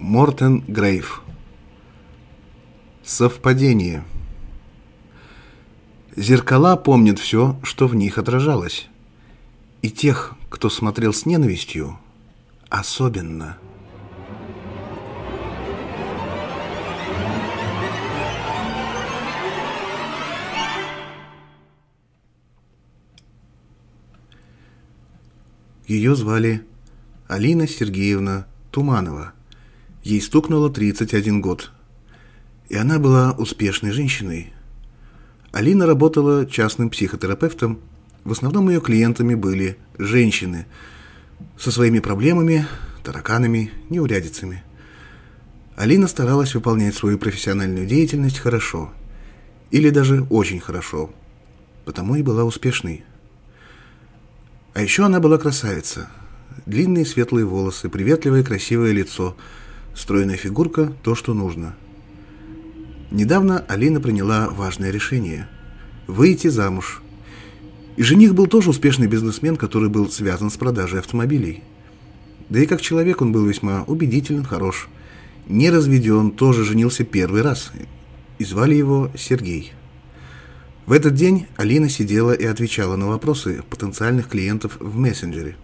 Мортен Грейв Совпадение Зеркала помнят все, что в них отражалось. И тех, кто смотрел с ненавистью, особенно. Ее звали Алина Сергеевна Туманова – Ей стукнуло 31 год. И она была успешной женщиной. Алина работала частным психотерапевтом. В основном ее клиентами были женщины со своими проблемами, тараканами, неурядицами. Алина старалась выполнять свою профессиональную деятельность хорошо. Или даже очень хорошо. Потому и была успешной. А еще она была красавица. Длинные светлые волосы, приветливое красивое лицо – Стройная фигурка – то, что нужно. Недавно Алина приняла важное решение – выйти замуж. И жених был тоже успешный бизнесмен, который был связан с продажей автомобилей. Да и как человек он был весьма убедителен, хорош. Не разведен, тоже женился первый раз. И звали его Сергей. В этот день Алина сидела и отвечала на вопросы потенциальных клиентов в мессенджере.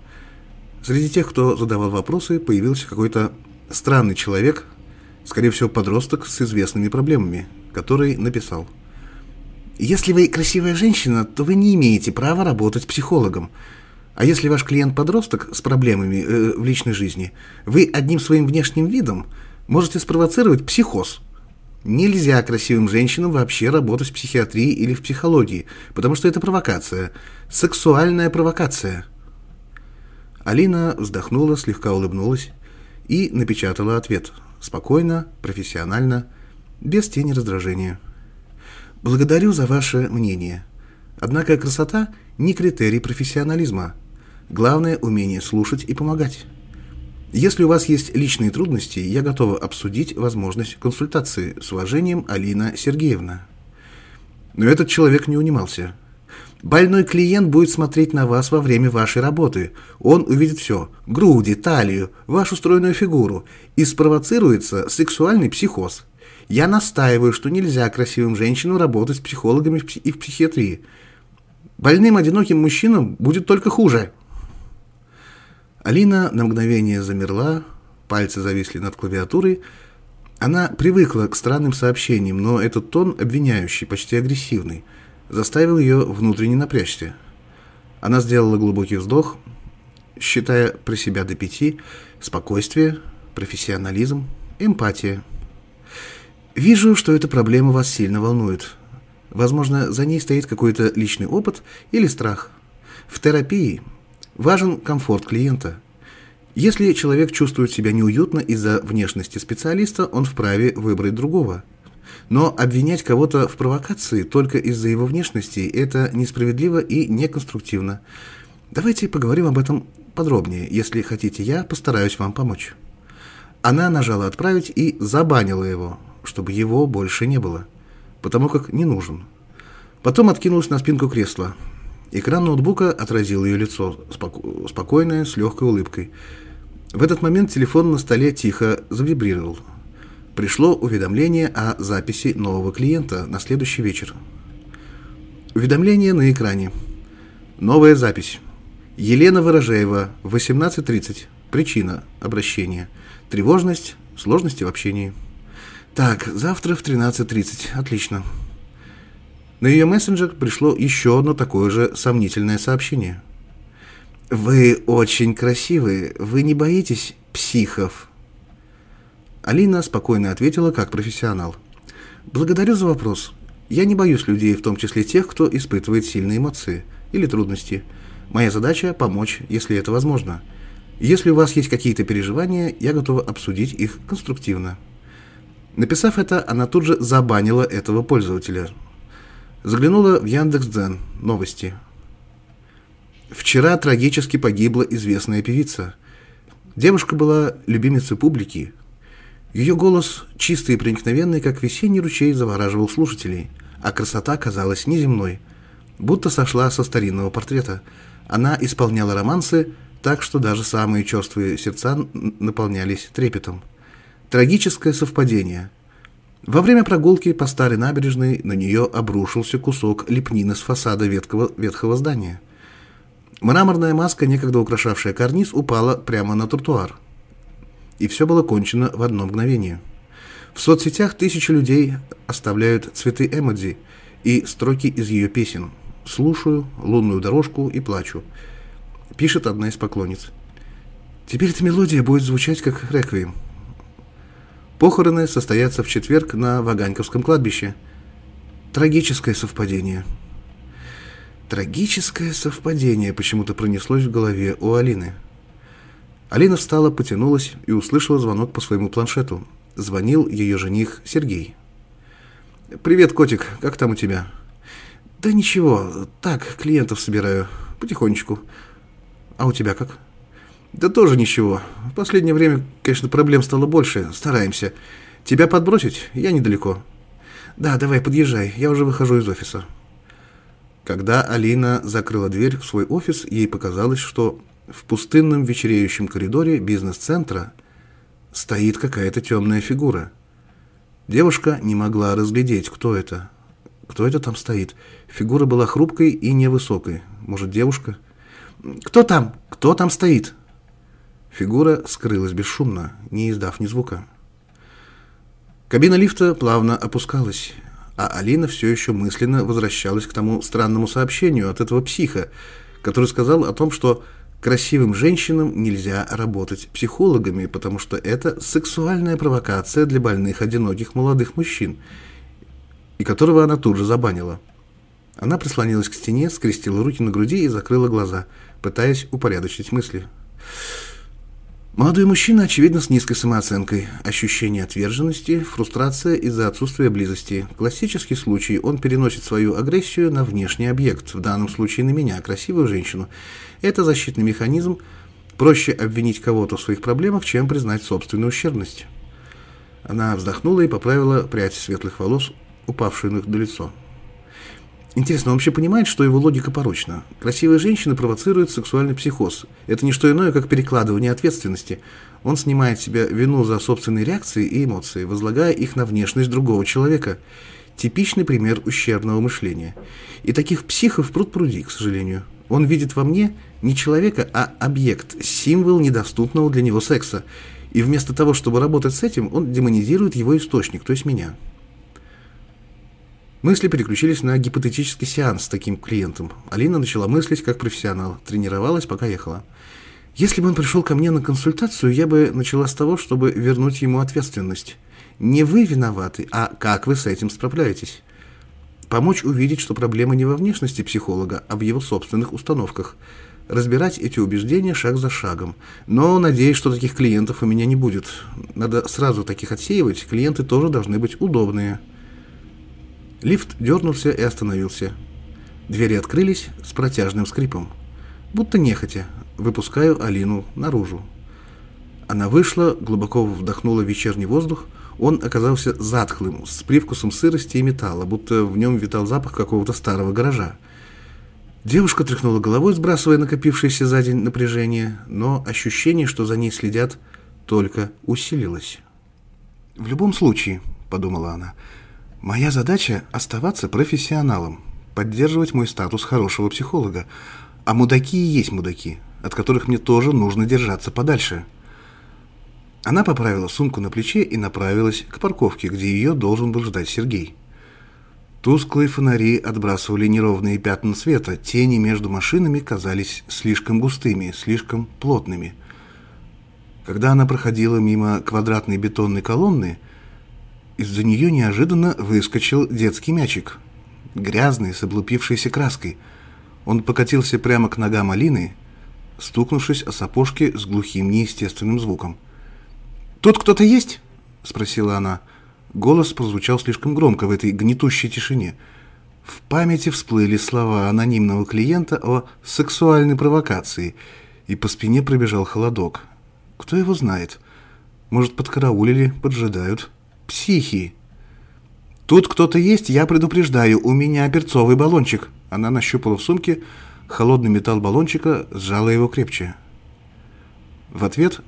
Среди тех, кто задавал вопросы, появился какой-то странный человек, скорее всего, подросток с известными проблемами, который написал. Если вы красивая женщина, то вы не имеете права работать психологом. А если ваш клиент подросток с проблемами э, в личной жизни, вы одним своим внешним видом можете спровоцировать психоз. Нельзя красивым женщинам вообще работать в психиатрии или в психологии, потому что это провокация. Сексуальная провокация. Алина вздохнула, слегка улыбнулась и напечатала ответ. Спокойно, профессионально, без тени раздражения. Благодарю за ваше мнение. Однако красота не критерий профессионализма. Главное – умение слушать и помогать. Если у вас есть личные трудности, я готова обсудить возможность консультации. С уважением, Алина Сергеевна. Но этот человек не унимался – Больной клиент будет смотреть на вас во время вашей работы. Он увидит все – груди, талию, вашу стройную фигуру – и спровоцируется сексуальный психоз. Я настаиваю, что нельзя красивым женщинам работать с психологами и в психиатрии. Больным одиноким мужчинам будет только хуже. Алина на мгновение замерла, пальцы зависли над клавиатурой. Она привыкла к странным сообщениям, но этот тон обвиняющий, почти агрессивный – заставил ее внутренне напрячься. Она сделала глубокий вздох, считая про себя до пяти, спокойствие, профессионализм, эмпатия. Вижу, что эта проблема вас сильно волнует. Возможно, за ней стоит какой-то личный опыт или страх. В терапии важен комфорт клиента. Если человек чувствует себя неуютно из-за внешности специалиста, он вправе выбрать другого – но обвинять кого-то в провокации только из-за его внешности – это несправедливо и неконструктивно. Давайте поговорим об этом подробнее. Если хотите, я постараюсь вам помочь. Она нажала «Отправить» и забанила его, чтобы его больше не было, потому как не нужен. Потом откинулась на спинку кресла. Экран ноутбука отразил ее лицо, споко спокойное, с легкой улыбкой. В этот момент телефон на столе тихо завибрировал – пришло уведомление о записи нового клиента на следующий вечер. Уведомление на экране. Новая запись. Елена Ворожеева, 18.30. Причина обращения. Тревожность, сложности в общении. Так, завтра в 13.30. Отлично. На ее мессенджер пришло еще одно такое же сомнительное сообщение. «Вы очень красивые. Вы не боитесь психов?» Алина спокойно ответила, как профессионал. «Благодарю за вопрос. Я не боюсь людей, в том числе тех, кто испытывает сильные эмоции или трудности. Моя задача – помочь, если это возможно. Если у вас есть какие-то переживания, я готова обсудить их конструктивно». Написав это, она тут же забанила этого пользователя. Заглянула в Яндекс.Дзен. Новости. Вчера трагически погибла известная певица. Девушка была любимицей публики, ее голос, чистый и проникновенный, как весенний ручей, завораживал слушателей, а красота казалась неземной, будто сошла со старинного портрета. Она исполняла романсы так, что даже самые черствые сердца наполнялись трепетом. Трагическое совпадение. Во время прогулки по старой набережной на нее обрушился кусок лепнины с фасада ветхого, ветхого здания. Мраморная маска, некогда украшавшая карниз, упала прямо на тротуар. И все было кончено в одно мгновение. В соцсетях тысячи людей оставляют цветы эмодзи и строки из ее песен. «Слушаю», «Лунную дорожку» и «Плачу». Пишет одна из поклонниц. Теперь эта мелодия будет звучать как реквием. Похороны состоятся в четверг на Ваганьковском кладбище. Трагическое совпадение. Трагическое совпадение почему-то пронеслось в голове у Алины. Алина встала, потянулась и услышала звонок по своему планшету. Звонил ее жених Сергей. «Привет, котик, как там у тебя?» «Да ничего, так, клиентов собираю, потихонечку. А у тебя как?» «Да тоже ничего. В последнее время, конечно, проблем стало больше. Стараемся. Тебя подбросить? Я недалеко». «Да, давай, подъезжай. Я уже выхожу из офиса». Когда Алина закрыла дверь в свой офис, ей показалось, что в пустынном вечереющем коридоре бизнес-центра стоит какая-то темная фигура. Девушка не могла разглядеть, кто это. Кто это там стоит? Фигура была хрупкой и невысокой. Может, девушка? «Кто там? Кто там стоит?» Фигура скрылась бесшумно, не издав ни звука. Кабина лифта плавно опускалась а Алина все еще мысленно возвращалась к тому странному сообщению от этого психа, который сказал о том, что красивым женщинам нельзя работать психологами, потому что это сексуальная провокация для больных одиноких молодых мужчин, и которого она тут же забанила. Она прислонилась к стене, скрестила руки на груди и закрыла глаза, пытаясь упорядочить мысли. Молодой мужчина, очевидно, с низкой самооценкой. Ощущение отверженности, фрустрация из-за отсутствия близости. Классический случай. Он переносит свою агрессию на внешний объект, в данном случае на меня, красивую женщину. Это защитный механизм. Проще обвинить кого-то в своих проблемах, чем признать собственную ущербность. Она вздохнула и поправила прядь светлых волос, упавшую на лицо. Интересно, он вообще понимает, что его логика порочна? Красивая женщина провоцирует сексуальный психоз. Это не что иное, как перекладывание ответственности. Он снимает с себя вину за собственные реакции и эмоции, возлагая их на внешность другого человека. Типичный пример ущербного мышления. И таких психов пруд пруди, к сожалению. Он видит во мне не человека, а объект, символ недоступного для него секса. И вместо того, чтобы работать с этим, он демонизирует его источник, то есть меня. Мысли переключились на гипотетический сеанс с таким клиентом. Алина начала мыслить как профессионал, тренировалась, пока ехала. Если бы он пришел ко мне на консультацию, я бы начала с того, чтобы вернуть ему ответственность. Не вы виноваты, а как вы с этим справляетесь. Помочь увидеть, что проблема не во внешности психолога, а в его собственных установках. Разбирать эти убеждения шаг за шагом. Но надеюсь, что таких клиентов у меня не будет. Надо сразу таких отсеивать, клиенты тоже должны быть удобные. Лифт дернулся и остановился. Двери открылись с протяжным скрипом. Будто нехотя, выпускаю Алину наружу. Она вышла, глубоко вдохнула вечерний воздух. Он оказался затхлым, с привкусом сырости и металла, будто в нем витал запах какого-то старого гаража. Девушка тряхнула головой, сбрасывая накопившееся за день напряжение, но ощущение, что за ней следят, только усилилось. «В любом случае», — подумала она, — Моя задача – оставаться профессионалом, поддерживать мой статус хорошего психолога. А мудаки и есть мудаки, от которых мне тоже нужно держаться подальше. Она поправила сумку на плече и направилась к парковке, где ее должен был ждать Сергей. Тусклые фонари отбрасывали неровные пятна света, тени между машинами казались слишком густыми, слишком плотными. Когда она проходила мимо квадратной бетонной колонны – из-за нее неожиданно выскочил детский мячик. Грязный, с облупившейся краской. Он покатился прямо к ногам Алины, стукнувшись о сапожки с глухим неестественным звуком. «Тут кто-то есть?» – спросила она. Голос прозвучал слишком громко в этой гнетущей тишине. В памяти всплыли слова анонимного клиента о сексуальной провокации, и по спине пробежал холодок. Кто его знает? Может, подкараулили, поджидают?» Психи. Тут кто-то есть, я предупреждаю, у меня перцовый баллончик. Она нащупала в сумке холодный металл баллончика, сжала его крепче. В ответ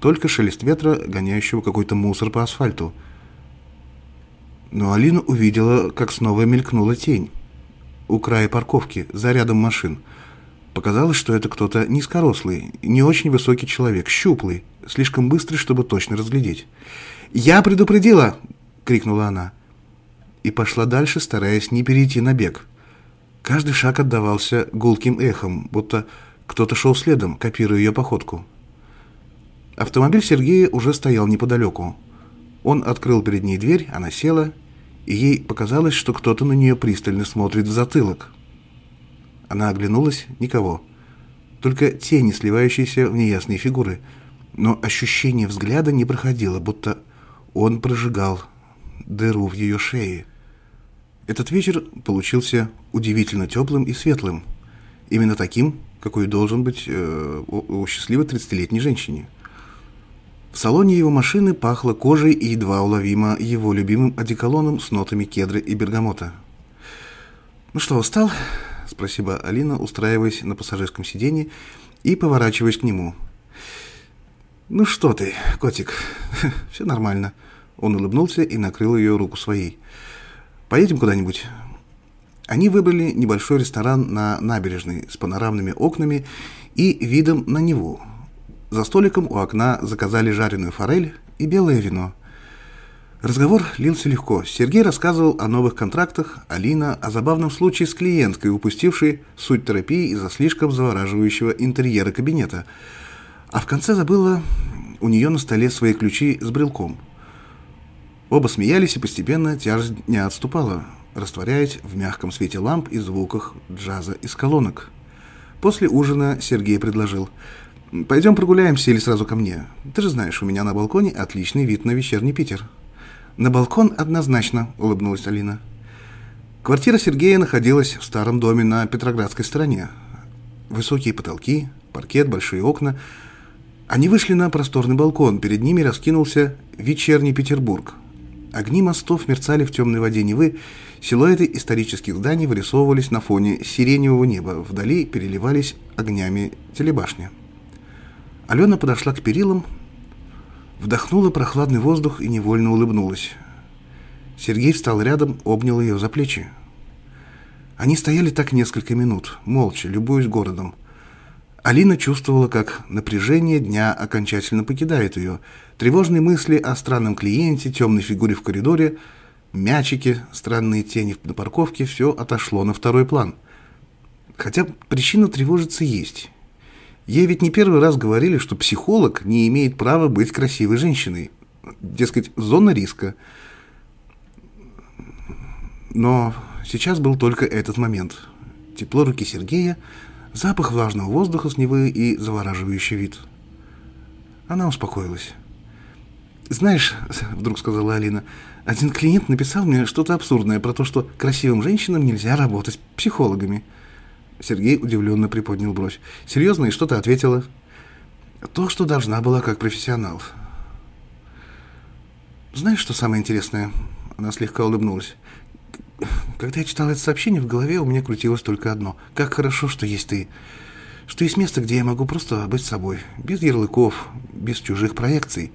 только шелест ветра, гоняющего какой-то мусор по асфальту. Но Алина увидела, как снова мелькнула тень. У края парковки, за рядом машин. Показалось, что это кто-то низкорослый, не очень высокий человек, щуплый, слишком быстрый, чтобы точно разглядеть. «Я предупредила!» — крикнула она. И пошла дальше, стараясь не перейти на бег. Каждый шаг отдавался гулким эхом, будто кто-то шел следом, копируя ее походку. Автомобиль Сергея уже стоял неподалеку. Он открыл перед ней дверь, она села, и ей показалось, что кто-то на нее пристально смотрит в затылок. Она оглянулась, никого. Только тени, сливающиеся в неясные фигуры. Но ощущение взгляда не проходило, будто он прожигал дыру в ее шее. Этот вечер получился удивительно теплым и светлым. Именно таким, какой должен быть э, у, у счастливой 30-летней женщине. В салоне его машины пахло кожей и едва уловимо его любимым одеколоном с нотами кедры и бергамота. «Ну что, устал?» – спросила Алина, устраиваясь на пассажирском сиденье и поворачиваясь к нему. «Ну что ты, котик, все нормально». Он улыбнулся и накрыл ее руку своей. «Поедем куда-нибудь?» Они выбрали небольшой ресторан на набережной с панорамными окнами и видом на Неву. За столиком у окна заказали жареную форель и белое вино. Разговор лился легко. Сергей рассказывал о новых контрактах, Алина о забавном случае с клиенткой, упустившей суть терапии из-за слишком завораживающего интерьера кабинета. А в конце забыла у нее на столе свои ключи с брелком. Оба смеялись, и постепенно тяжесть не отступала растворяясь в мягком свете ламп и звуках джаза из колонок. После ужина Сергей предложил «Пойдем прогуляемся или сразу ко мне? Ты же знаешь, у меня на балконе отличный вид на вечерний Питер». «На балкон однозначно», — улыбнулась Алина. Квартира Сергея находилась в старом доме на Петроградской стороне. Высокие потолки, паркет, большие окна. Они вышли на просторный балкон, перед ними раскинулся вечерний Петербург — Огни мостов мерцали в темной воде Невы, силуэты исторических зданий вырисовывались на фоне сиреневого неба, вдали переливались огнями телебашни. Алена подошла к перилам, вдохнула прохладный воздух и невольно улыбнулась. Сергей встал рядом, обнял ее за плечи. Они стояли так несколько минут, молча, любуясь городом. Алина чувствовала, как напряжение дня окончательно покидает ее. Тревожные мысли о странном клиенте, темной фигуре в коридоре, мячики, странные тени на парковке – все отошло на второй план. Хотя причина тревожиться есть. Ей ведь не первый раз говорили, что психолог не имеет права быть красивой женщиной. Дескать, зона риска. Но сейчас был только этот момент. Тепло руки Сергея – запах влажного воздуха с Невы и завораживающий вид. Она успокоилась. «Знаешь, — вдруг сказала Алина, — один клиент написал мне что-то абсурдное про то, что красивым женщинам нельзя работать психологами». Сергей удивленно приподнял бровь. «Серьезно, и что ты ответила?» «То, что должна была как профессионал». «Знаешь, что самое интересное?» Она слегка улыбнулась. Когда я читал это сообщение, в голове у меня крутилось только одно. Как хорошо, что есть ты. Что есть место, где я могу просто быть собой. Без ярлыков, без чужих проекций.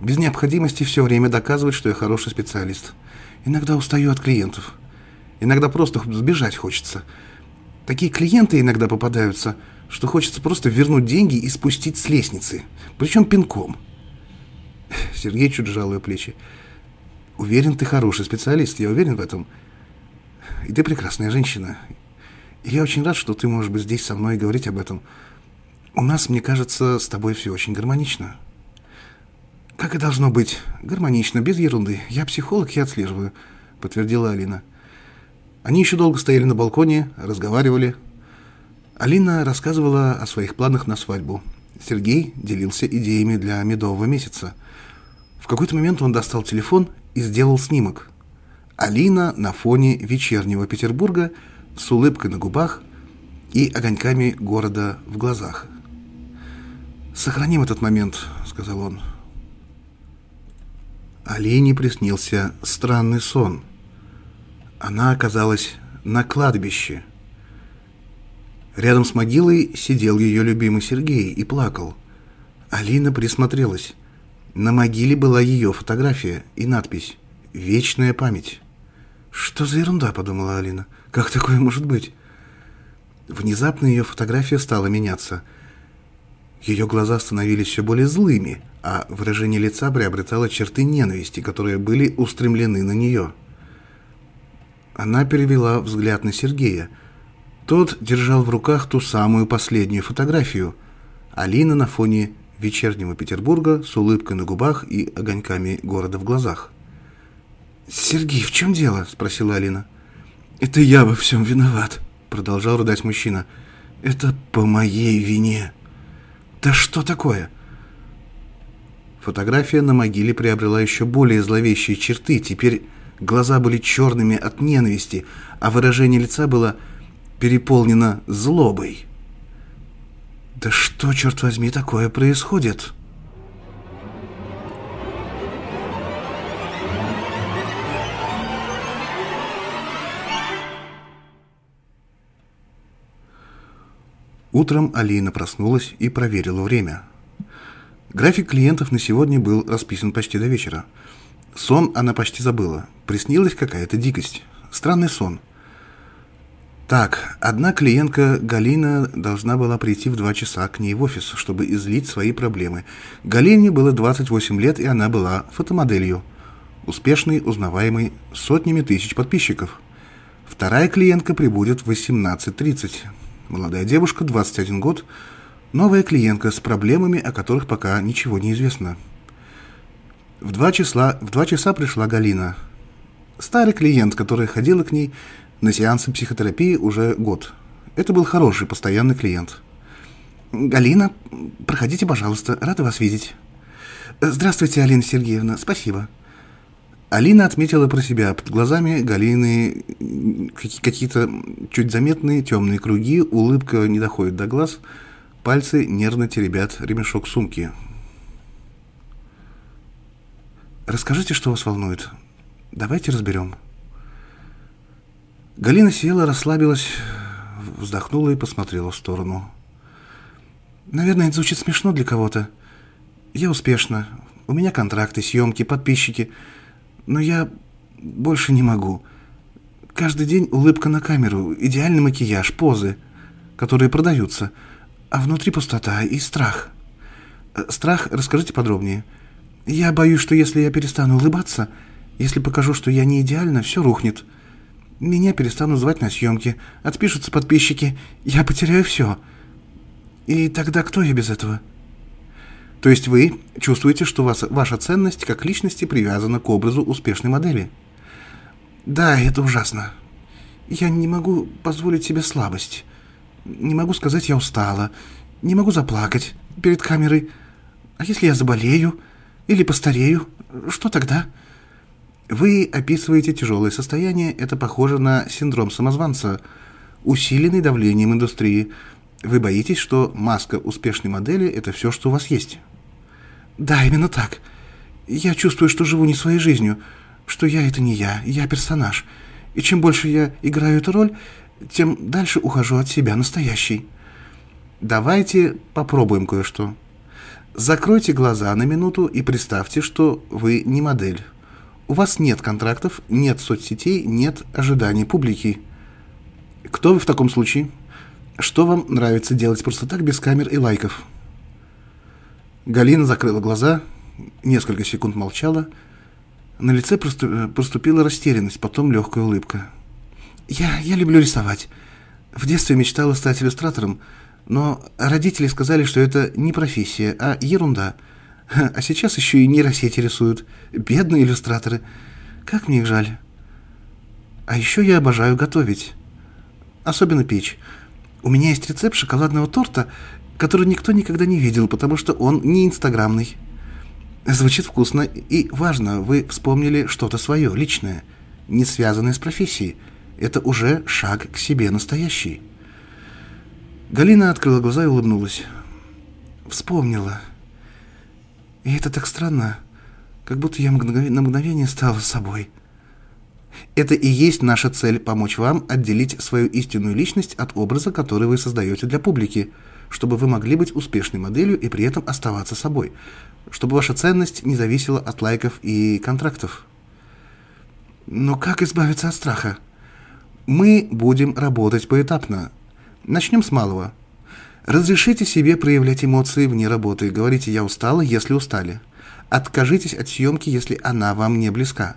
Без необходимости все время доказывать, что я хороший специалист. Иногда устаю от клиентов. Иногда просто сбежать хочется. Такие клиенты иногда попадаются, что хочется просто вернуть деньги и спустить с лестницы. Причем пинком. Сергей чуть сжал ее плечи. Уверен, ты хороший специалист, я уверен в этом. И ты прекрасная женщина. И я очень рад, что ты можешь быть здесь со мной и говорить об этом. У нас, мне кажется, с тобой все очень гармонично. Как и должно быть. Гармонично, без ерунды. Я психолог, я отслеживаю, подтвердила Алина. Они еще долго стояли на балконе, разговаривали. Алина рассказывала о своих планах на свадьбу. Сергей делился идеями для медового месяца. В какой-то момент он достал телефон и сделал снимок. Алина на фоне вечернего Петербурга с улыбкой на губах и огоньками города в глазах. «Сохраним этот момент», — сказал он. Алине приснился странный сон. Она оказалась на кладбище. Рядом с могилой сидел ее любимый Сергей и плакал. Алина присмотрелась. На могиле была ее фотография и надпись «Вечная память». «Что за ерунда?» – подумала Алина. «Как такое может быть?» Внезапно ее фотография стала меняться. Ее глаза становились все более злыми, а выражение лица приобретало черты ненависти, которые были устремлены на нее. Она перевела взгляд на Сергея. Тот держал в руках ту самую последнюю фотографию. Алина на фоне вечернего Петербурга с улыбкой на губах и огоньками города в глазах. «Сергей, в чем дело?» – спросила Алина. «Это я во всем виноват», – продолжал рыдать мужчина. «Это по моей вине». «Да что такое?» Фотография на могиле приобрела еще более зловещие черты. Теперь глаза были черными от ненависти, а выражение лица было переполнено злобой. «Да что, черт возьми, такое происходит?» Утром Алина проснулась и проверила время. График клиентов на сегодня был расписан почти до вечера. Сон она почти забыла. Приснилась какая-то дикость. Странный сон. Так, одна клиентка Галина должна была прийти в два часа к ней в офис, чтобы излить свои проблемы. Галине было 28 лет, и она была фотомоделью. Успешной, узнаваемой, сотнями тысяч подписчиков. Вторая клиентка прибудет в 18.30. Молодая девушка, 21 год, новая клиентка с проблемами, о которых пока ничего не известно. В два, числа, в два часа пришла Галина. Старый клиент, который ходила к ней на сеансы психотерапии уже год. Это был хороший, постоянный клиент. «Галина, проходите, пожалуйста, рада вас видеть». «Здравствуйте, Алина Сергеевна, спасибо». Алина отметила про себя под глазами Галины какие-то чуть заметные темные круги, улыбка не доходит до глаз, пальцы нервно теребят ремешок сумки. «Расскажите, что вас волнует. Давайте разберем». Галина села, расслабилась, вздохнула и посмотрела в сторону. «Наверное, это звучит смешно для кого-то. Я успешна. У меня контракты, съемки, подписчики». Но я больше не могу. Каждый день улыбка на камеру, идеальный макияж, позы, которые продаются, а внутри пустота и страх. Страх, расскажите подробнее. Я боюсь, что если я перестану улыбаться, если покажу, что я не идеальна, все рухнет. Меня перестанут звать на съемки, отпишутся подписчики, я потеряю все. И тогда кто я без этого?» То есть вы чувствуете, что вас, ваша ценность как личности привязана к образу успешной модели? Да, это ужасно. Я не могу позволить себе слабость. Не могу сказать, я устала. Не могу заплакать перед камерой. А если я заболею или постарею, что тогда? Вы описываете тяжелое состояние. Это похоже на синдром самозванца, усиленный давлением индустрии. Вы боитесь, что маска успешной модели – это все, что у вас есть. Да, именно так. Я чувствую, что живу не своей жизнью, что я это не я, я персонаж. И чем больше я играю эту роль, тем дальше ухожу от себя настоящий. Давайте попробуем кое-что. Закройте глаза на минуту и представьте, что вы не модель. У вас нет контрактов, нет соцсетей, нет ожиданий публики. Кто вы в таком случае? Что вам нравится делать просто так, без камер и лайков? Галина закрыла глаза, несколько секунд молчала. На лице проступила растерянность, потом легкая улыбка. «Я, я люблю рисовать. В детстве мечтала стать иллюстратором, но родители сказали, что это не профессия, а ерунда. А сейчас еще и нейросети рисуют. Бедные иллюстраторы. Как мне их жаль. А еще я обожаю готовить. Особенно печь. У меня есть рецепт шоколадного торта, который никто никогда не видел, потому что он не инстаграмный. Звучит вкусно и важно, вы вспомнили что-то свое, личное, не связанное с профессией. Это уже шаг к себе настоящий. Галина открыла глаза и улыбнулась. Вспомнила. И это так странно, как будто я на мгновение стала собой. Это и есть наша цель – помочь вам отделить свою истинную личность от образа, который вы создаете для публики – чтобы вы могли быть успешной моделью и при этом оставаться собой, чтобы ваша ценность не зависела от лайков и контрактов. Но как избавиться от страха? Мы будем работать поэтапно. Начнем с малого. Разрешите себе проявлять эмоции вне работы. Говорите «я устала», если устали. Откажитесь от съемки, если она вам не близка.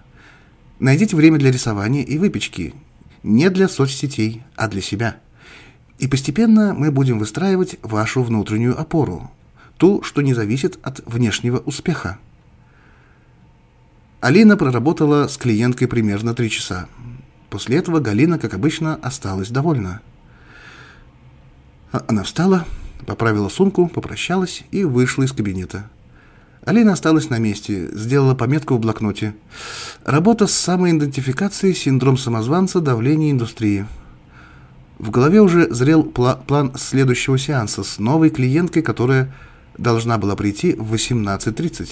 Найдите время для рисования и выпечки. Не для соцсетей, а для себя. И постепенно мы будем выстраивать вашу внутреннюю опору. Ту, что не зависит от внешнего успеха. Алина проработала с клиенткой примерно три часа. После этого Галина, как обычно, осталась довольна. Она встала, поправила сумку, попрощалась и вышла из кабинета. Алина осталась на месте, сделала пометку в блокноте. Работа с самоидентификацией, синдром самозванца, давление индустрии. В голове уже зрел пла план следующего сеанса с новой клиенткой, которая должна была прийти в 18.30.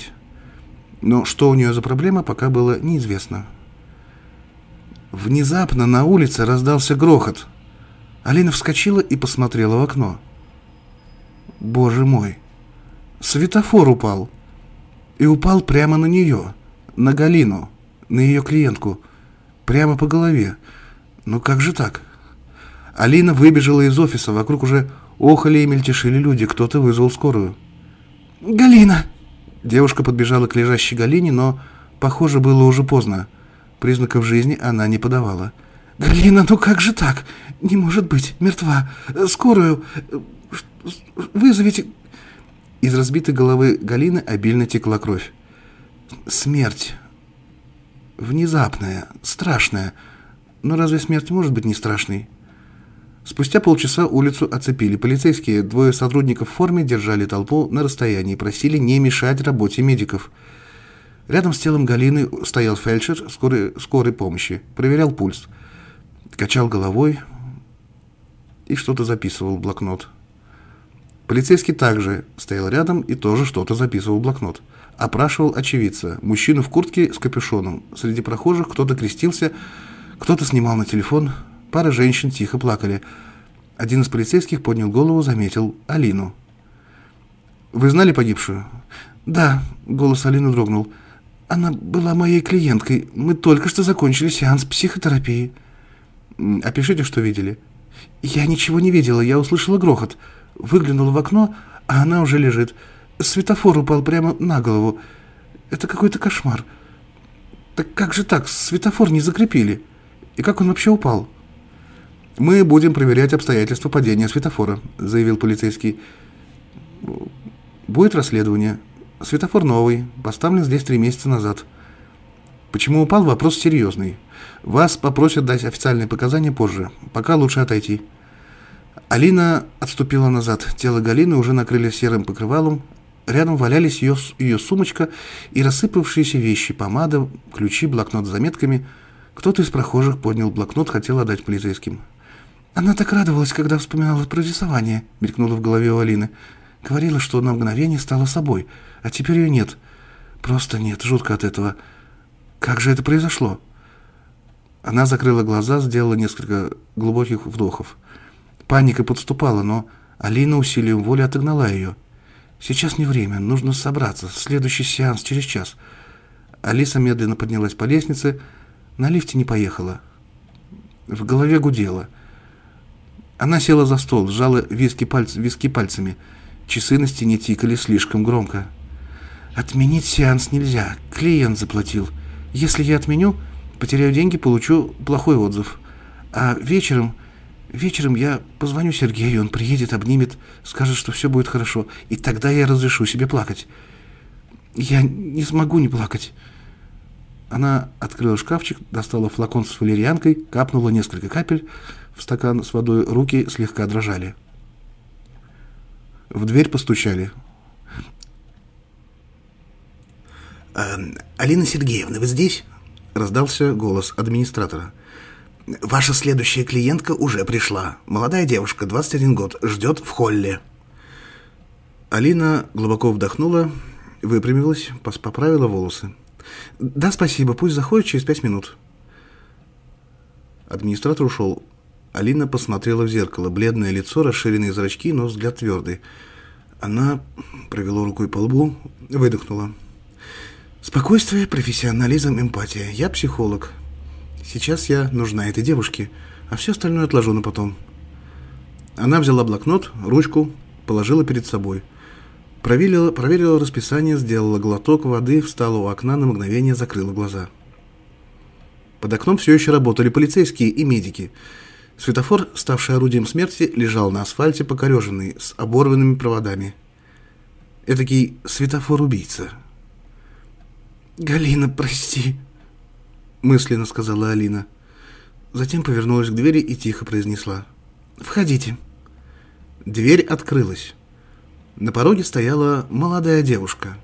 Но что у нее за проблема, пока было неизвестно. Внезапно на улице раздался грохот. Алина вскочила и посмотрела в окно. Боже мой! Светофор упал и упал прямо на нее, на Галину, на ее клиентку, прямо по голове. Ну как же так? Алина выбежала из офиса, вокруг уже охали и мельтешили люди, кто-то вызвал скорую. «Галина!» Девушка подбежала к лежащей Галине, но, похоже, было уже поздно. Признаков жизни она не подавала. «Галина, ну как же так? Не может быть, мертва. Скорую. Вызовите из разбитой головы Галины обильно текла кровь. Смерть. Внезапная, страшная. Но разве смерть может быть не страшной? Спустя полчаса улицу оцепили полицейские. Двое сотрудников в форме держали толпу на расстоянии и просили не мешать работе медиков. Рядом с телом Галины стоял фельдшер скорой, скорой помощи. Проверял пульс. Качал головой и что-то записывал в блокнот. Полицейский также стоял рядом и тоже что-то записывал в блокнот. Опрашивал очевидца, мужчину в куртке с капюшоном. Среди прохожих кто-то крестился, кто-то снимал на телефон. Пара женщин тихо плакали. Один из полицейских поднял голову, заметил Алину. «Вы знали погибшую?» «Да», — голос Алины дрогнул. «Она была моей клиенткой. Мы только что закончили сеанс психотерапии». «Опишите, что видели». «Я ничего не видела, я услышала грохот». Выглянула в окно, а она уже лежит. Светофор упал прямо на голову. Это какой-то кошмар. Так как же так? Светофор не закрепили. И как он вообще упал? Мы будем проверять обстоятельства падения светофора, заявил полицейский. Будет расследование. Светофор новый, поставлен здесь три месяца назад. Почему упал, вопрос серьезный. Вас попросят дать официальные показания позже. Пока лучше отойти. Алина отступила назад. Тело Галины уже накрыли серым покрывалом. Рядом валялись ее, ее сумочка и рассыпавшиеся вещи, помада, ключи, блокнот с заметками. Кто-то из прохожих поднял блокнот, хотел отдать полицейским. «Она так радовалась, когда вспоминала про рисование», — мелькнуло в голове у Алины. «Говорила, что на мгновение стала собой, а теперь ее нет. Просто нет, жутко от этого. Как же это произошло?» Она закрыла глаза, сделала несколько глубоких вдохов. Паника подступала, но Алина усилием воли отогнала ее. «Сейчас не время, нужно собраться. Следующий сеанс через час». Алиса медленно поднялась по лестнице, на лифте не поехала. В голове гудело. Она села за стол, сжала виски, пальц, виски пальцами. Часы на стене тикали слишком громко. «Отменить сеанс нельзя. Клиент заплатил. Если я отменю, потеряю деньги, получу плохой отзыв. А вечером Вечером я позвоню Сергею, он приедет, обнимет, скажет, что все будет хорошо, и тогда я разрешу себе плакать. Я не смогу не плакать. Она открыла шкафчик, достала флакон с валерьянкой, капнула несколько капель в стакан с водой, руки слегка дрожали. В дверь постучали. «Э, «Алина Сергеевна, вы здесь?» — раздался голос администратора. Ваша следующая клиентка уже пришла. Молодая девушка, 21 год, ждет в холле. Алина глубоко вдохнула, выпрямилась, поправила волосы. «Да, спасибо, пусть заходит через пять минут». Администратор ушел. Алина посмотрела в зеркало. Бледное лицо, расширенные зрачки, но взгляд твердый. Она провела рукой по лбу, выдохнула. Спокойствие, профессионализм, эмпатия. Я психолог. Сейчас я нужна этой девушке, а все остальное отложу на потом. Она взяла блокнот, ручку, положила перед собой. Проверила, проверила расписание, сделала глоток воды, встала у окна, на мгновение закрыла глаза. Под окном все еще работали полицейские и медики. Светофор, ставший орудием смерти, лежал на асфальте покореженный, с оборванными проводами. Этакий светофор-убийца – «Галина, прости», — мысленно сказала Алина. Затем повернулась к двери и тихо произнесла. «Входите». Дверь открылась. На пороге стояла молодая девушка.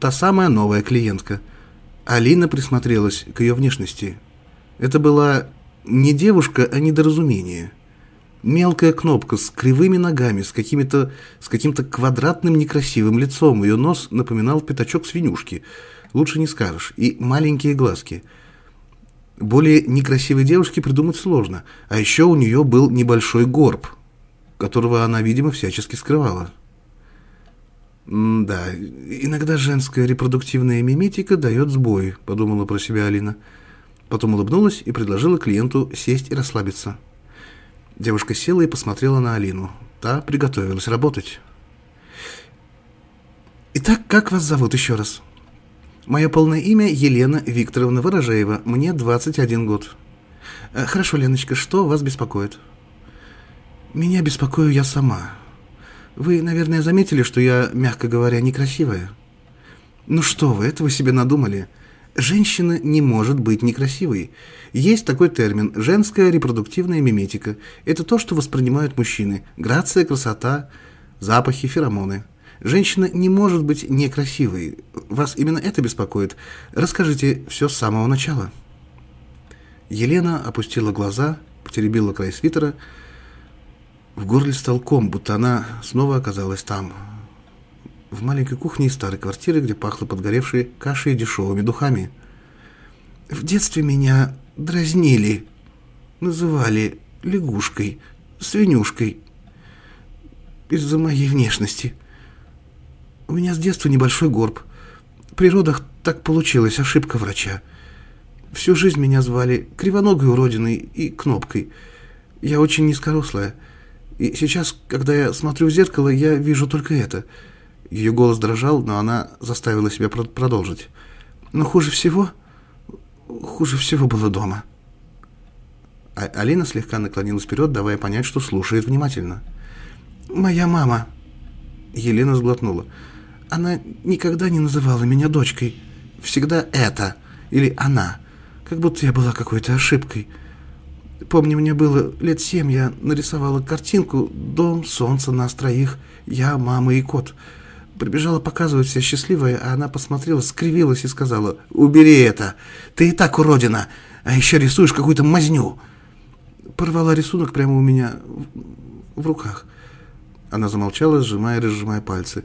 Та самая новая клиентка. Алина присмотрелась к ее внешности. Это была не девушка, а недоразумение. Мелкая кнопка с кривыми ногами, с, какими-то, с каким-то квадратным некрасивым лицом. Ее нос напоминал пятачок свинюшки — лучше не скажешь, и маленькие глазки. Более некрасивой девушке придумать сложно, а еще у нее был небольшой горб, которого она, видимо, всячески скрывала. «Да, иногда женская репродуктивная миметика дает сбой», — подумала про себя Алина. Потом улыбнулась и предложила клиенту сесть и расслабиться. Девушка села и посмотрела на Алину. Та приготовилась работать. «Итак, как вас зовут еще раз?» Мое полное имя Елена Викторовна Ворожеева. Мне 21 год. Э, хорошо, Леночка, что вас беспокоит? Меня беспокою я сама. Вы, наверное, заметили, что я, мягко говоря, некрасивая. Ну что вы, это вы себе надумали. Женщина не может быть некрасивой. Есть такой термин – женская репродуктивная миметика. Это то, что воспринимают мужчины. Грация, красота, запахи, феромоны – Женщина не может быть некрасивой. Вас именно это беспокоит. Расскажите все с самого начала». Елена опустила глаза, потеребила край свитера. В горле стал ком, будто она снова оказалась там, в маленькой кухне из старой квартиры, где пахло подгоревшей кашей и дешевыми духами. В детстве меня дразнили, называли лягушкой, свинюшкой из-за моей внешности. У меня с детства небольшой горб. При родах так получилось, ошибка врача. Всю жизнь меня звали кривоногой уродиной и кнопкой. Я очень низкорослая. И сейчас, когда я смотрю в зеркало, я вижу только это. Ее голос дрожал, но она заставила себя продолжить. Но хуже всего... Хуже всего было дома. А Алина слегка наклонилась вперед, давая понять, что слушает внимательно. «Моя мама...» Елена сглотнула. Она никогда не называла меня дочкой. Всегда «это» или «она». Как будто я была какой-то ошибкой. Помню, мне было лет семь, я нарисовала картинку «Дом, солнце, нас троих, я, мама и кот». Прибежала показывать вся счастливая, а она посмотрела, скривилась и сказала «Убери это! Ты и так уродина, а еще рисуешь какую-то мазню!» Порвала рисунок прямо у меня в руках. Она замолчала, сжимая и разжимая пальцы.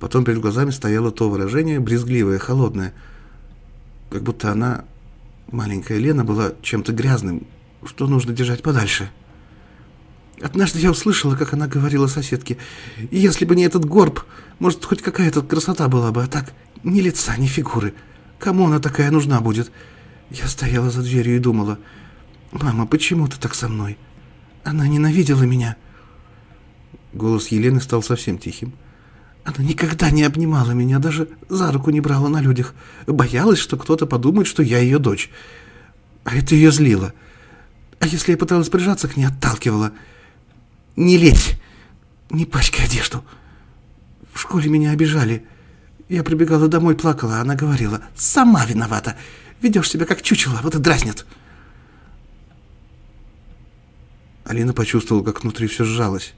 Потом перед глазами стояло то выражение, брезгливое, холодное. Как будто она, маленькая Лена, была чем-то грязным, что нужно держать подальше. Однажды я услышала, как она говорила соседке, «Если бы не этот горб, может, хоть какая-то красота была бы, а так ни лица, ни фигуры. Кому она такая нужна будет?» Я стояла за дверью и думала, «Мама, почему ты так со мной? Она ненавидела меня». Голос Елены стал совсем тихим. Она никогда не обнимала меня, даже за руку не брала на людях. Боялась, что кто-то подумает, что я ее дочь. А это ее злило. А если я пыталась прижаться к ней, отталкивала. «Не лезь! Не пачкай одежду!» В школе меня обижали. Я прибегала домой, плакала, а она говорила, «Сама виновата! Ведешь себя как чучело, вот и дразнит!» Алина почувствовала, как внутри все сжалось.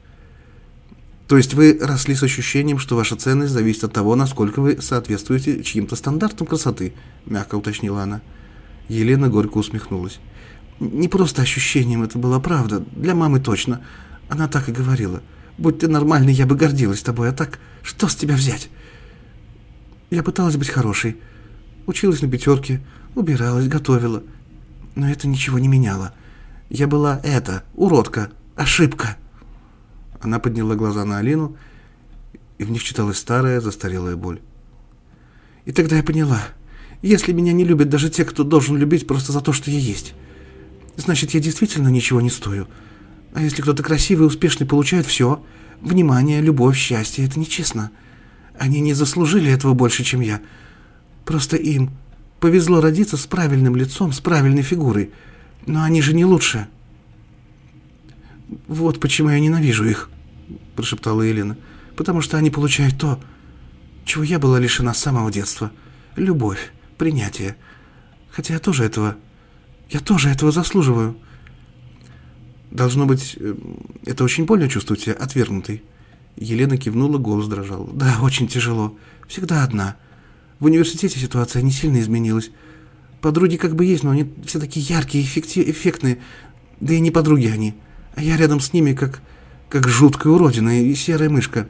То есть вы росли с ощущением, что ваша ценность зависит от того, насколько вы соответствуете чьим-то стандартам красоты, мягко уточнила она. Елена горько усмехнулась. Не просто ощущением, это была правда. Для мамы точно. Она так и говорила. Будь ты нормальный, я бы гордилась тобой, а так что с тебя взять? Я пыталась быть хорошей. Училась на пятерке, убиралась, готовила. Но это ничего не меняло. Я была это, уродка, ошибка. Она подняла глаза на Алину, и в них читалась старая застарелая боль. И тогда я поняла, если меня не любят даже те, кто должен любить просто за то, что я есть, значит, я действительно ничего не стою. А если кто-то красивый и успешный получает все, внимание, любовь, счастье, это нечестно. Они не заслужили этого больше, чем я. Просто им повезло родиться с правильным лицом, с правильной фигурой. Но они же не лучше. Вот почему я ненавижу их, прошептала Елена. Потому что они получают то, чего я была лишена с самого детства. Любовь, принятие. Хотя я тоже этого... Я тоже этого заслуживаю. Должно быть, э, это очень больно чувствовать себя отвергнутой. Елена кивнула, голос дрожал. Да, очень тяжело. Всегда одна. В университете ситуация не сильно изменилась. Подруги как бы есть, но они все такие яркие, эффекти- эффектные. Да и не подруги они. А я рядом с ними как, как жуткая уродина и серая мышка.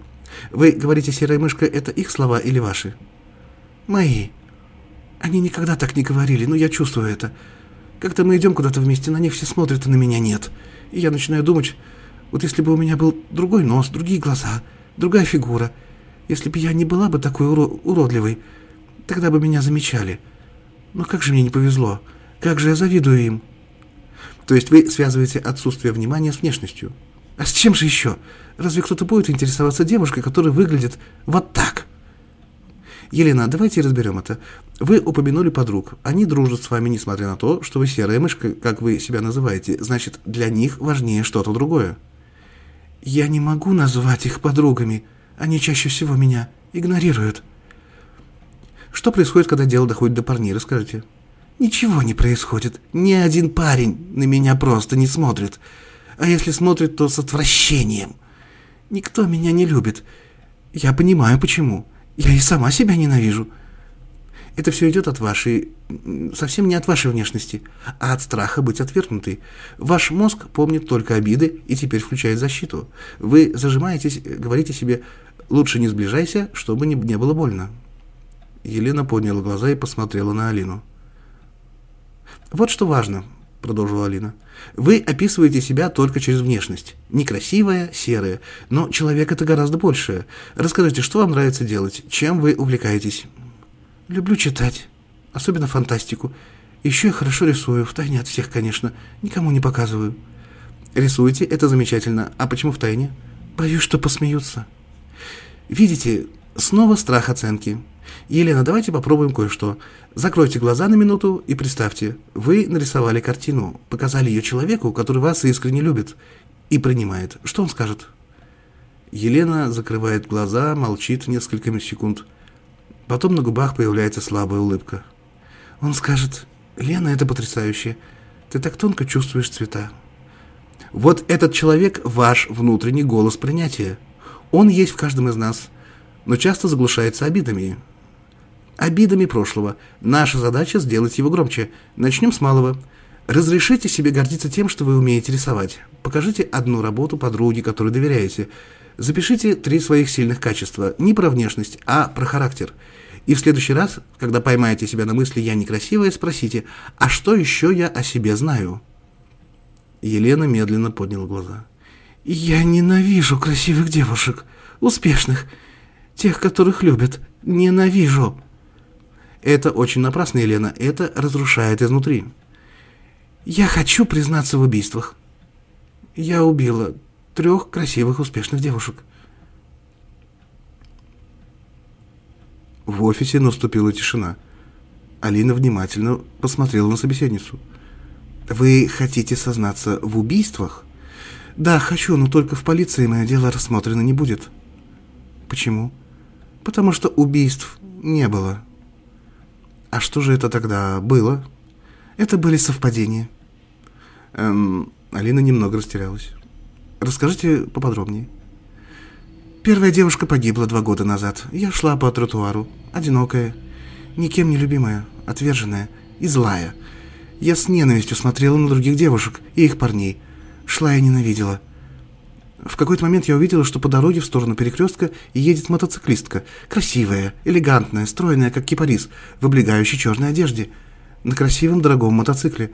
Вы говорите, серая мышка – это их слова или ваши? Мои. Они никогда так не говорили, но я чувствую это. Когда мы идем куда-то вместе, на них все смотрят, а на меня нет. И я начинаю думать, вот если бы у меня был другой нос, другие глаза, другая фигура, если бы я не была бы такой уро уродливой, тогда бы меня замечали. Но как же мне не повезло? Как же я завидую им? То есть вы связываете отсутствие внимания с внешностью? А с чем же еще? Разве кто-то будет интересоваться девушкой, которая выглядит вот так? Елена, давайте разберем это. Вы упомянули подруг. Они дружат с вами, несмотря на то, что вы серая мышка, как вы себя называете. Значит, для них важнее что-то другое. Я не могу назвать их подругами. Они чаще всего меня игнорируют. Что происходит, когда дело доходит до парней, расскажите. Ничего не происходит. Ни один парень на меня просто не смотрит. А если смотрит, то с отвращением. Никто меня не любит. Я понимаю, почему. Я и сама себя ненавижу. Это все идет от вашей... Совсем не от вашей внешности, а от страха быть отвергнутой. Ваш мозг помнит только обиды и теперь включает защиту. Вы зажимаетесь, говорите себе «лучше не сближайся, чтобы не, не было больно». Елена подняла глаза и посмотрела на Алину. «Вот что важно», — продолжила Алина. «Вы описываете себя только через внешность. Некрасивая, серая. Но человек — это гораздо большее. Расскажите, что вам нравится делать? Чем вы увлекаетесь?» «Люблю читать. Особенно фантастику. Еще я хорошо рисую. Втайне от всех, конечно. Никому не показываю». «Рисуете? Это замечательно. А почему втайне?» «Боюсь, что посмеются». «Видите, снова страх оценки». Елена, давайте попробуем кое-что. Закройте глаза на минуту и представьте, вы нарисовали картину, показали ее человеку, который вас искренне любит и принимает. Что он скажет? Елена закрывает глаза, молчит несколько секунд. Потом на губах появляется слабая улыбка. Он скажет, Лена, это потрясающе. Ты так тонко чувствуешь цвета. Вот этот человек – ваш внутренний голос принятия. Он есть в каждом из нас, но часто заглушается обидами, обидами прошлого. Наша задача сделать его громче. Начнем с малого. Разрешите себе гордиться тем, что вы умеете рисовать. Покажите одну работу подруги, которой доверяете. Запишите три своих сильных качества. Не про внешность, а про характер. И в следующий раз, когда поймаете себя на мысли «я некрасивая», спросите «а что еще я о себе знаю?» Елена медленно подняла глаза. «Я ненавижу красивых девушек, успешных, тех, которых любят. Ненавижу!» Это очень напрасно, Елена. Это разрушает изнутри. Я хочу признаться в убийствах. Я убила трех красивых, успешных девушек. В офисе наступила тишина. Алина внимательно посмотрела на собеседницу. «Вы хотите сознаться в убийствах?» «Да, хочу, но только в полиции мое дело рассмотрено не будет». «Почему?» «Потому что убийств не было». А что же это тогда было? Это были совпадения. Эм, Алина немного растерялась. Расскажите поподробнее. Первая девушка погибла два года назад. Я шла по тротуару, одинокая, никем не любимая, отверженная и злая. Я с ненавистью смотрела на других девушек и их парней. Шла и ненавидела. В какой-то момент я увидела, что по дороге в сторону перекрестка едет мотоциклистка. Красивая, элегантная, стройная, как кипарис, в облегающей черной одежде. На красивом дорогом мотоцикле.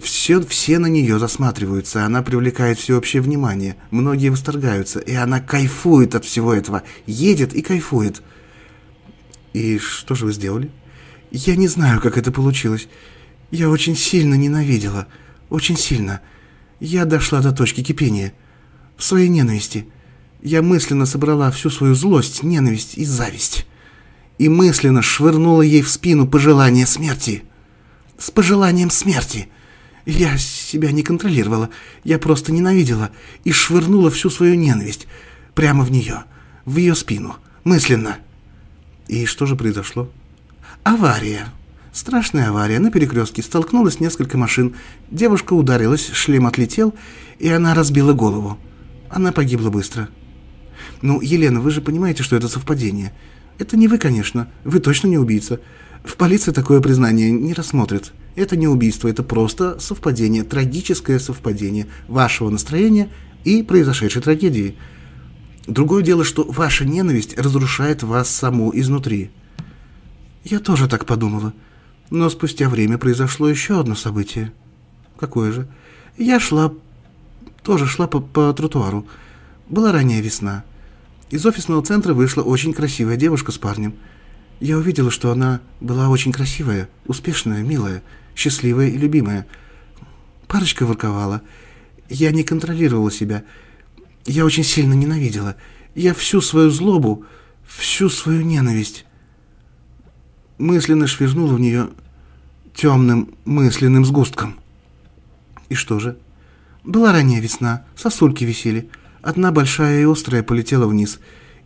Все, все на нее засматриваются, она привлекает всеобщее внимание, многие восторгаются, и она кайфует от всего этого, едет и кайфует. И что же вы сделали? Я не знаю, как это получилось. Я очень сильно ненавидела, очень сильно. Я дошла до точки кипения, в своей ненависти. Я мысленно собрала всю свою злость, ненависть и зависть. И мысленно швырнула ей в спину пожелание смерти. С пожеланием смерти — я себя не контролировала, я просто ненавидела и швырнула всю свою ненависть прямо в нее, в ее спину, мысленно. И что же произошло? Авария. Страшная авария. На перекрестке столкнулось несколько машин. Девушка ударилась, шлем отлетел, и она разбила голову. Она погибла быстро. Ну, Елена, вы же понимаете, что это совпадение. Это не вы, конечно. Вы точно не убийца. В полиции такое признание не рассмотрят. Это не убийство, это просто совпадение, трагическое совпадение вашего настроения и произошедшей трагедии. Другое дело, что ваша ненависть разрушает вас саму изнутри. Я тоже так подумала. Но спустя время произошло еще одно событие. Какое же? Я шла, тоже шла по, по тротуару. Была ранняя весна. Из офисного центра вышла очень красивая девушка с парнем. Я увидела, что она была очень красивая, успешная, милая, счастливая и любимая. Парочка ворковала. Я не контролировала себя. Я очень сильно ненавидела. Я всю свою злобу, всю свою ненависть мысленно швырнула в нее темным мысленным сгустком. И что же? Была ранняя весна, сосульки висели. Одна большая и острая полетела вниз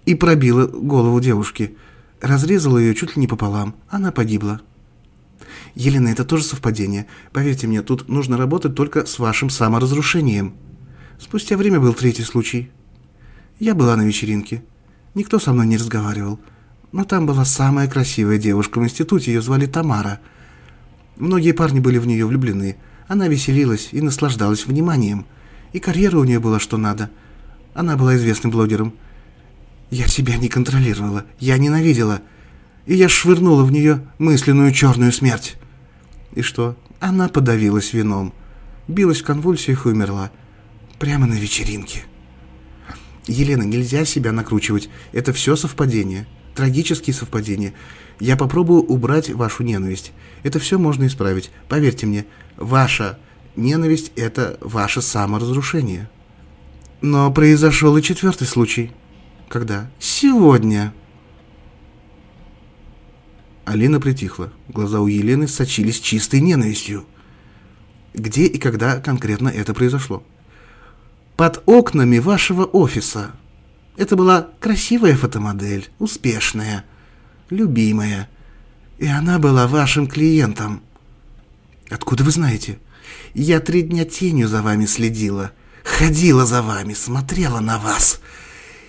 и пробила голову девушки. Разрезала ее чуть ли не пополам. Она погибла. Елена, это тоже совпадение. Поверьте мне, тут нужно работать только с вашим саморазрушением. Спустя время был третий случай. Я была на вечеринке. Никто со мной не разговаривал. Но там была самая красивая девушка в институте, ее звали Тамара. Многие парни были в нее влюблены. Она веселилась и наслаждалась вниманием. И карьера у нее была что надо. Она была известным блогером. Я себя не контролировала. Я ненавидела. И я швырнула в нее мысленную черную смерть. И что? Она подавилась вином, билась в конвульсиях и умерла. Прямо на вечеринке. Елена, нельзя себя накручивать. Это все совпадение. Трагические совпадения. Я попробую убрать вашу ненависть. Это все можно исправить. Поверьте мне, ваша ненависть – это ваше саморазрушение. Но произошел и четвертый случай. Когда? Сегодня. Алина притихла. Глаза у Елены сочились чистой ненавистью. Где и когда конкретно это произошло? Под окнами вашего офиса. Это была красивая фотомодель, успешная, любимая. И она была вашим клиентом. Откуда вы знаете? Я три дня тенью за вами следила, ходила за вами, смотрела на вас.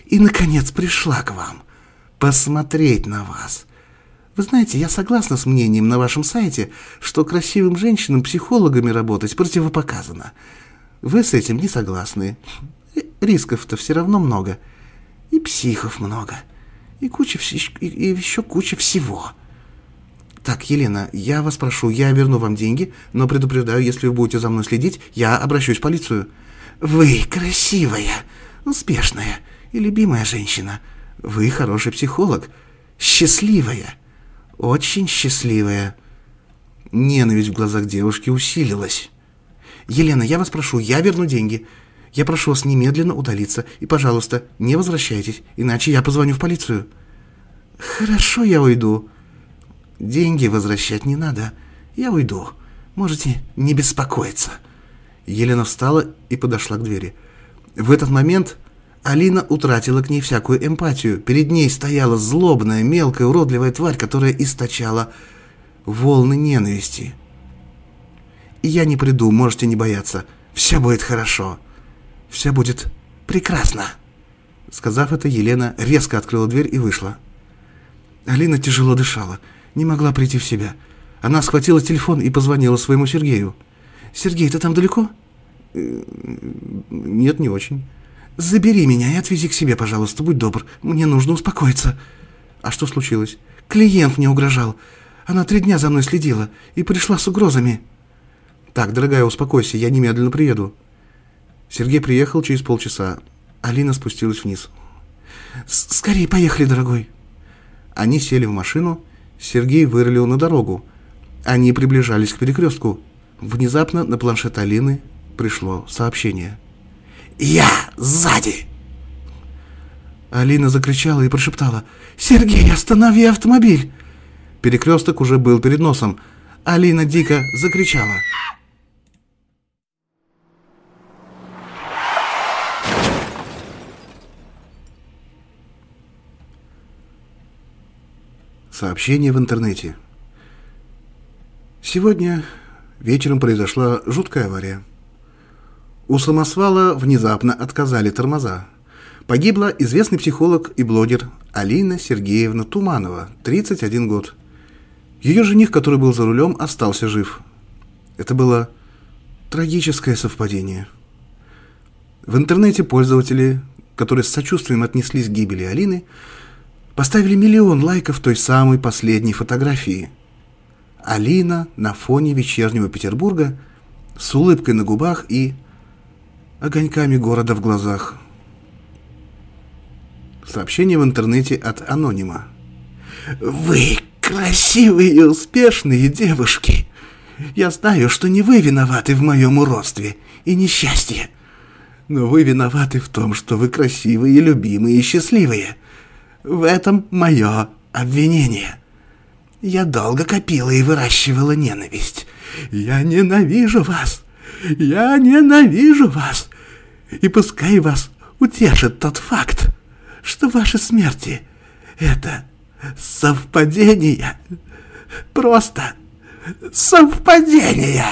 И, наконец, пришла к вам. Посмотреть на вас. Вы знаете, я согласна с мнением на вашем сайте, что красивым женщинам психологами работать противопоказано. Вы с этим не согласны. Рисков-то все равно много. И психов много. И, куча, и, и еще куча всего. Так, Елена, я вас прошу, я верну вам деньги, но предупреждаю, если вы будете за мной следить, я обращусь в полицию. Вы красивая, успешная и любимая женщина. Вы хороший психолог, счастливая очень счастливая. Ненависть в глазах девушки усилилась. «Елена, я вас прошу, я верну деньги. Я прошу вас немедленно удалиться. И, пожалуйста, не возвращайтесь, иначе я позвоню в полицию». «Хорошо, я уйду». «Деньги возвращать не надо. Я уйду. Можете не беспокоиться». Елена встала и подошла к двери. В этот момент Алина утратила к ней всякую эмпатию. Перед ней стояла злобная, мелкая, уродливая тварь, которая источала волны ненависти. Я не приду, можете не бояться. Все будет хорошо. Все будет прекрасно. Сказав это, Елена резко открыла дверь и вышла. Алина тяжело дышала, не могла прийти в себя. Она схватила телефон и позвонила своему Сергею. «Сергей, ты там далеко?» «Э, «Нет, не очень». «Забери меня и отвези к себе, пожалуйста, будь добр. Мне нужно успокоиться». «А что случилось?» «Клиент мне угрожал. Она три дня за мной следила и пришла с угрозами». Так, дорогая, успокойся, я немедленно приеду. Сергей приехал через полчаса. Алина спустилась вниз. «Скорее поехали, дорогой!» Они сели в машину, Сергей вырулил на дорогу. Они приближались к перекрестку. Внезапно на планшет Алины пришло сообщение. «Я сзади!» Алина закричала и прошептала. «Сергей, останови автомобиль!» Перекресток уже был перед носом. Алина дико закричала. Сообщение в интернете. Сегодня вечером произошла жуткая авария. У самосвала внезапно отказали тормоза. Погибла известный психолог и блогер Алина Сергеевна Туманова, 31 год. Ее жених, который был за рулем, остался жив. Это было трагическое совпадение. В интернете пользователи, которые с сочувствием отнеслись к гибели Алины, поставили миллион лайков той самой последней фотографии. Алина на фоне вечернего Петербурга с улыбкой на губах и огоньками города в глазах. Сообщение в интернете от анонима. «Вы красивые и успешные девушки. Я знаю, что не вы виноваты в моем уродстве и несчастье. Но вы виноваты в том, что вы красивые, любимые и счастливые. В этом мое обвинение. Я долго копила и выращивала ненависть. Я ненавижу вас. Я ненавижу вас. И пускай вас утешит тот факт, что ваши смерти — это совпадение. Просто совпадение.